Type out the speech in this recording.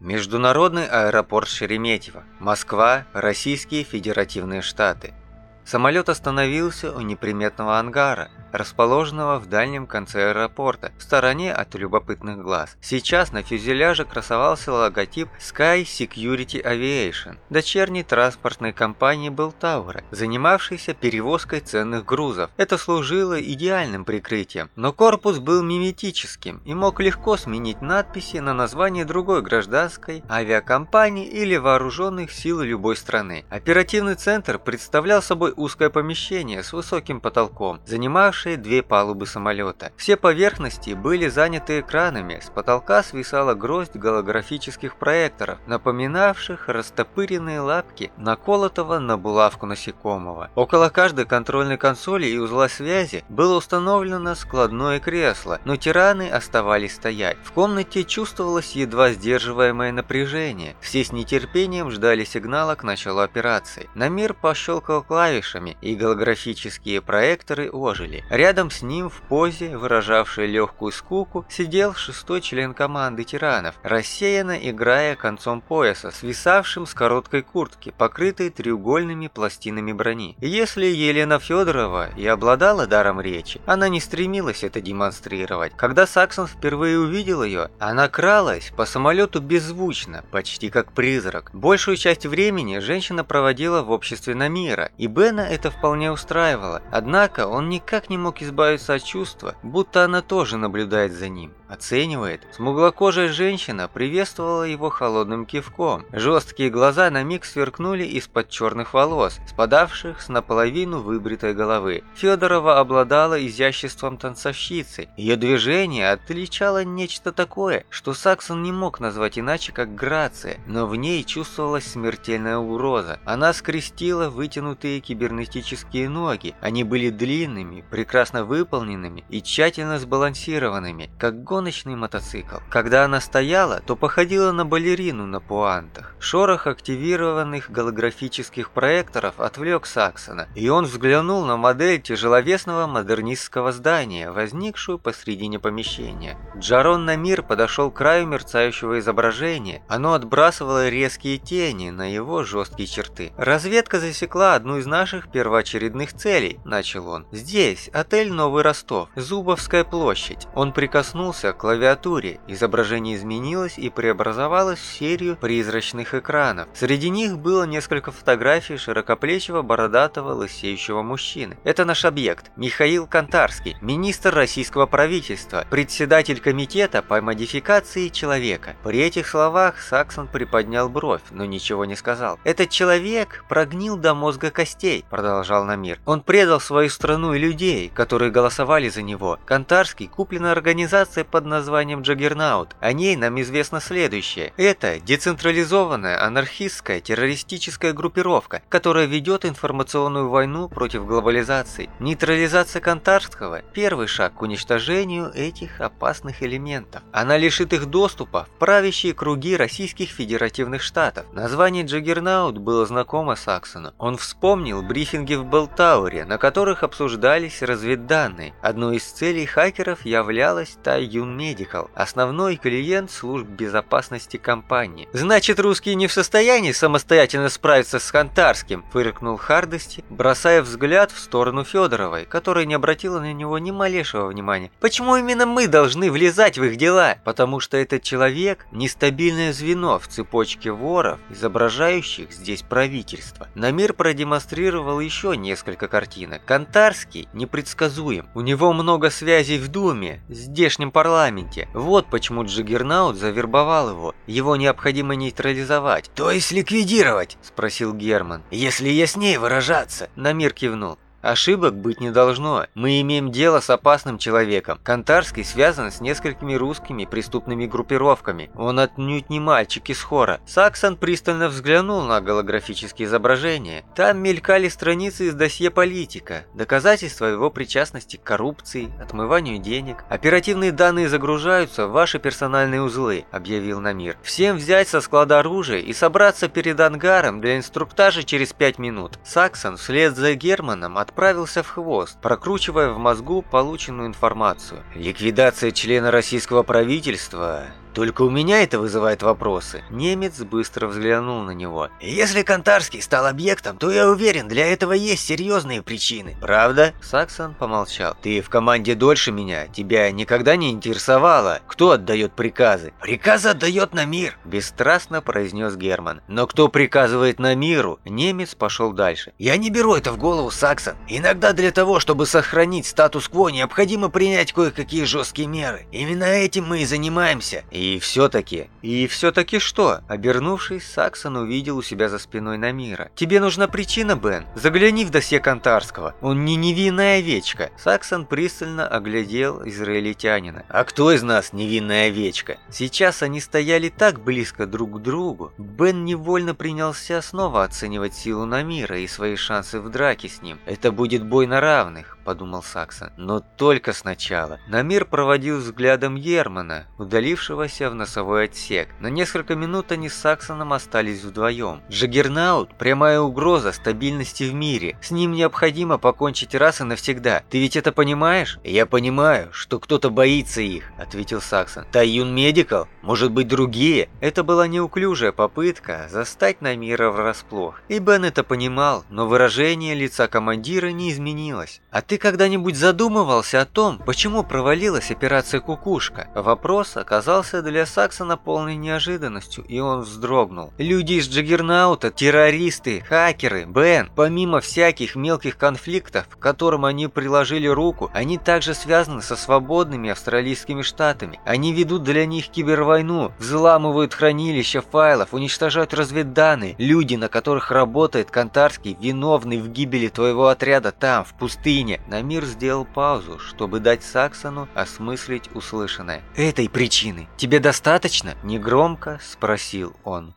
Международный аэропорт Шереметьево. Москва, Российские Федеративные Штаты. Самолет остановился у неприметного ангара, расположенного в дальнем конце аэропорта, в стороне от любопытных глаз. Сейчас на фюзеляже красовался логотип Sky Security Aviation, дочерней транспортной компании Белтаура, занимавшейся перевозкой ценных грузов. Это служило идеальным прикрытием, но корпус был миметическим и мог легко сменить надписи на название другой гражданской авиакомпании или вооруженных сил любой страны. Оперативный центр представлял собой узкое помещение с высоким потолком, занимавшее две палубы самолета. Все поверхности были заняты экранами, с потолка свисала гроздь голографических проекторов, напоминавших растопыренные лапки наколотого на булавку насекомого. Около каждой контрольной консоли и узла связи было установлено складное кресло, но тираны оставались стоять. В комнате чувствовалось едва сдерживаемое напряжение. Все с нетерпением ждали сигнала к началу операции. На мир пощелкал клавиш клавишами, и голографические проекторы ожили. Рядом с ним, в позе, выражавшей легкую скуку, сидел шестой член команды тиранов, рассеянно играя концом пояса, свисавшим с короткой куртки, покрытой треугольными пластинами брони. если Елена Федорова и обладала даром речи, она не стремилась это демонстрировать. Когда Саксон впервые увидел ее, она кралась по самолету беззвучно, почти как призрак. Большую часть времени женщина проводила в обществе Намира, и Бен Бена это вполне устраивало, однако он никак не мог избавиться от чувства, будто она тоже наблюдает за ним, оценивает. Смуглокожая женщина приветствовала его холодным кивком. Жесткие глаза на миг сверкнули из-под черных волос, спадавших с наполовину выбритой головы. Федорова обладала изяществом танцовщицы. Ее движение отличало нечто такое, что Саксон не мог назвать иначе, как грация, но в ней чувствовалась смертельная угроза. Она скрестила вытянутые кибер кибернетические ноги. Они были длинными, прекрасно выполненными и тщательно сбалансированными, как гоночный мотоцикл. Когда она стояла, то походила на балерину на пуантах. Шорох активированных голографических проекторов отвлек Саксона, и он взглянул на модель тяжеловесного модернистского здания, возникшую посредине помещения. Джарон Намир подошел к краю мерцающего изображения. Оно отбрасывало резкие тени на его жесткие черты. Разведка засекла одну из наших первоочередных целей», – начал он. «Здесь отель Новый Ростов, Зубовская площадь». Он прикоснулся к клавиатуре, изображение изменилось и преобразовалось в серию призрачных экранов. Среди них было несколько фотографий широкоплечего, бородатого, лысеющего мужчины. Это наш объект, Михаил Кантарский, министр российского правительства, председатель комитета по модификации человека. При этих словах Саксон приподнял бровь, но ничего не сказал. Этот человек прогнил до мозга костей, продолжал Намир. Он предал свою страну и людей, которые голосовали за него. Кантарский куплена организация под названием Джаггернаут. О ней нам известно следующее. Это децентрализованная анархистская террористическая группировка, которая ведет информационную войну против глобализации. Нейтрализация Кантарского – первый шаг к уничтожению этих опасных элементов. Она лишит их доступа в правящие круги российских федеративных штатов. Название Джаггернаут было знакомо Саксону. Он вспомнил брифинги в Белltауэре, на которых обсуждались разведданные. Одной из целей хакеров являлась Тайюн Медикал, основной клиент служб безопасности компании. «Значит, русские не в состоянии самостоятельно справиться с Хантарским», – фыркнул Хардости, бросая взгляд в сторону Федоровой, которая не обратила на него ни малейшего внимания. «Почему именно мы должны влезать в их дела? Потому что этот человек – нестабильное звено в цепочке воров, изображающих здесь правительство. На мир продемонстрировал демонстрировал еще несколько картинок. Кантарский непредсказуем. У него много связей в Думе, здешнем парламенте. Вот почему Джиггернаут завербовал его. Его необходимо нейтрализовать. «То есть ликвидировать?» – спросил Герман. «Если яснее выражаться». Намир кивнул. Ошибок быть не должно. Мы имеем дело с опасным человеком. Кантарский связан с несколькими русскими преступными группировками. Он отнюдь не мальчик из хора. Саксон пристально взглянул на голографические изображения. Там мелькали страницы из досье политика, доказательства его причастности к коррупции, отмыванию денег. Оперативные данные загружаются в ваши персональные узлы, объявил Намир. Всем взять со склада оружие и собраться перед ангаром для инструктажа через пять минут. Саксон вслед за Германом от отправился в хвост, прокручивая в мозгу полученную информацию. Ликвидация члена российского правительства Только у меня это вызывает вопросы. Немец быстро взглянул на него. Если Кантарский стал объектом, то я уверен, для этого есть серьезные причины. Правда? Саксон помолчал. Ты в команде дольше меня. Тебя никогда не интересовало, кто отдает приказы. Приказы отдает на мир. Бесстрастно произнес Герман. Но кто приказывает на миру? Немец пошел дальше. Я не беру это в голову, Саксон. Иногда для того, чтобы сохранить статус-кво, необходимо принять кое-какие жесткие меры. Именно этим мы и занимаемся. Все-таки... И все-таки что? Обернувшись, Саксон увидел у себя за спиной Намира. Тебе нужна причина, Бен? Загляни в досье Кантарского. Он не невинная овечка. Саксон пристально оглядел израильтянина. А кто из нас невинная овечка? Сейчас они стояли так близко друг к другу. Бен невольно принялся снова оценивать силу Намира и свои шансы в драке с ним. Это будет бой на равных, подумал Саксон. Но только сначала. Намир проводил взглядом Германа, удалившегося в носовой отсек. На несколько минут они с Саксоном остались вдвоем. Джаггернаут – прямая угроза стабильности в мире. С ним необходимо покончить раз и навсегда. Ты ведь это понимаешь? Я понимаю, что кто-то боится их, ответил Саксон. Тайюн Медикал? Может быть другие? Это была неуклюжая попытка застать Намира врасплох. И Бен это понимал, но выражение лица командира не изменилось. А ты когда-нибудь задумывался о том, почему провалилась операция «Кукушка»? Вопрос оказался для Саксона полной неожиданностью, и он вздрогнул. Люди из Джаггернаута, террористы, хакеры, Бен, помимо всяких мелких конфликтов, к которым они приложили руку, они также связаны со свободными австралийскими штатами. Они ведут для них кибервойну, взламывают хранилища файлов, уничтожают разведданные. Люди, на которых работает Кантарский, виновны в гибели твоего отряда там, в пустыне. Намир сделал паузу, чтобы дать Саксону осмыслить услышанное. «Этой причины тебе достаточно?» – негромко спросил он.